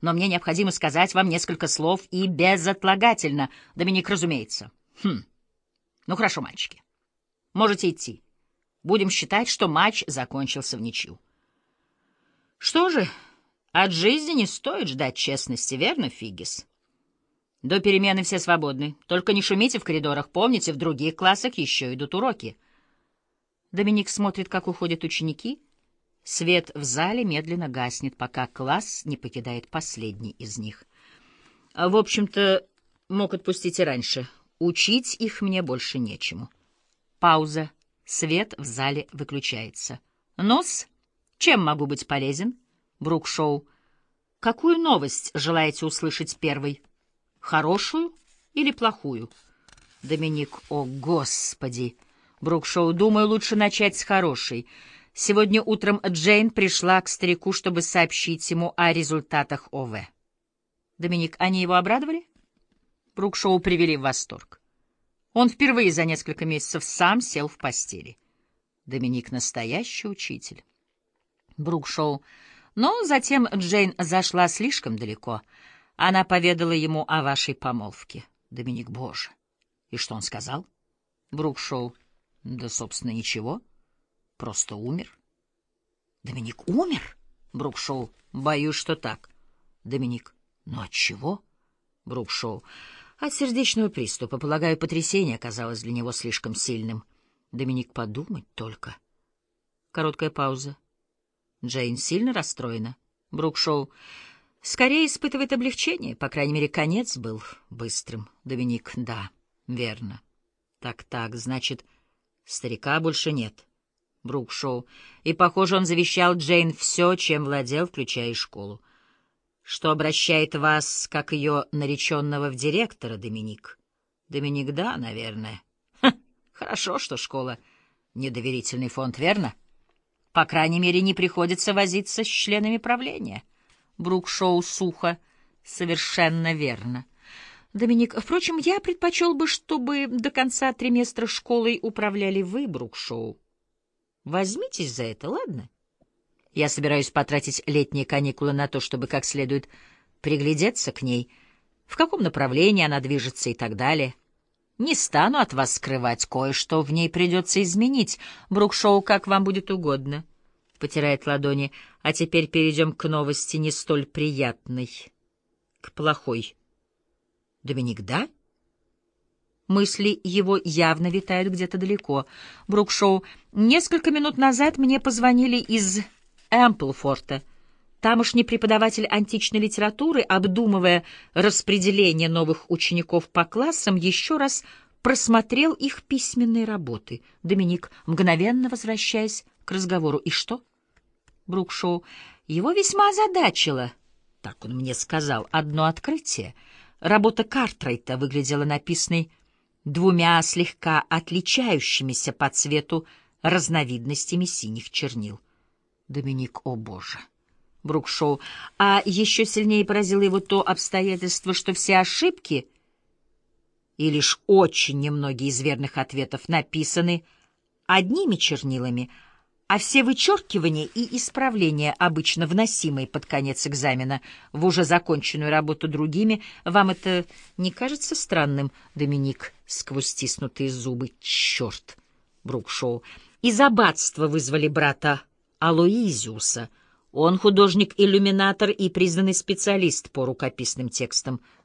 но мне необходимо сказать вам несколько слов и безотлагательно. Доминик, разумеется. Хм. Ну хорошо, мальчики. Можете идти. Будем считать, что матч закончился в ничью. Что же, от жизни не стоит ждать честности, верно, Фигис? До перемены все свободны. Только не шумите в коридорах. Помните, в других классах еще идут уроки. Доминик смотрит, как уходят ученики. Свет в зале медленно гаснет, пока класс не покидает последний из них. В общем-то, мог отпустить и раньше. Учить их мне больше нечему. Пауза. Свет в зале выключается. Нос, чем могу быть полезен? Брукшоу. Какую новость желаете услышать первой? Хорошую или плохую? Доминик. О, Господи! Брукшоу. Думаю, лучше начать с хорошей. Сегодня утром Джейн пришла к старику, чтобы сообщить ему о результатах ОВ. Доминик. Они его обрадовали? Брукшоу привели в восторг. Он впервые за несколько месяцев сам сел в постели. Доминик — настоящий учитель. Брукшоу. Но затем Джейн зашла слишком далеко. Она поведала ему о вашей помолвке. Доминик, боже. И что он сказал? Брукшоу. Да, собственно, ничего. Просто умер. Доминик умер? Брукшоу. Боюсь, что так. Доминик. Но от чего? Брукшоу. От сердечного приступа, полагаю, потрясение оказалось для него слишком сильным. Доминик, подумать только. Короткая пауза. Джейн сильно расстроена. Брукшоу скорее испытывает облегчение, по крайней мере, конец был быстрым. Доминик, да, верно. Так-так, значит, старика больше нет. Брукшоу. И, похоже, он завещал Джейн все, чем владел, включая и школу что обращает вас, как ее нареченного, в директора, Доминик. Доминик, да, наверное. Ха, хорошо, что школа — недоверительный фонд, верно? По крайней мере, не приходится возиться с членами правления. Брукшоу сухо. Совершенно верно. Доминик, впрочем, я предпочел бы, чтобы до конца триместра школой управляли вы, Брукшоу. Возьмитесь за это, ладно? — я собираюсь потратить летние каникулы на то, чтобы как следует приглядеться к ней, в каком направлении она движется и так далее. Не стану от вас скрывать, кое-что в ней придется изменить. Брукшоу, как вам будет угодно. Потирает ладони. А теперь перейдем к новости не столь приятной, к плохой. Доминик, да? Мысли его явно витают где-то далеко. Брукшоу, несколько минут назад мне позвонили из Эмплфорта. Тамошний преподаватель античной литературы, обдумывая распределение новых учеников по классам, еще раз просмотрел их письменные работы. Доминик, мгновенно возвращаясь к разговору. «И что?» Брукшоу. «Его весьма озадачило, так он мне сказал, одно открытие. Работа Картрайта выглядела написанной двумя слегка отличающимися по цвету разновидностями синих чернил. Доминик, о боже! Брукшоу. А еще сильнее поразило его то обстоятельство, что все ошибки и лишь очень немногие из верных ответов написаны одними чернилами, а все вычеркивания и исправления, обычно вносимые под конец экзамена в уже законченную работу другими, вам это не кажется странным, Доминик, сквозь стиснутые зубы? Черт! Брукшоу. Из аббатства вызвали брата Алоизиуса. Он художник-иллюминатор и признанный специалист по рукописным текстам.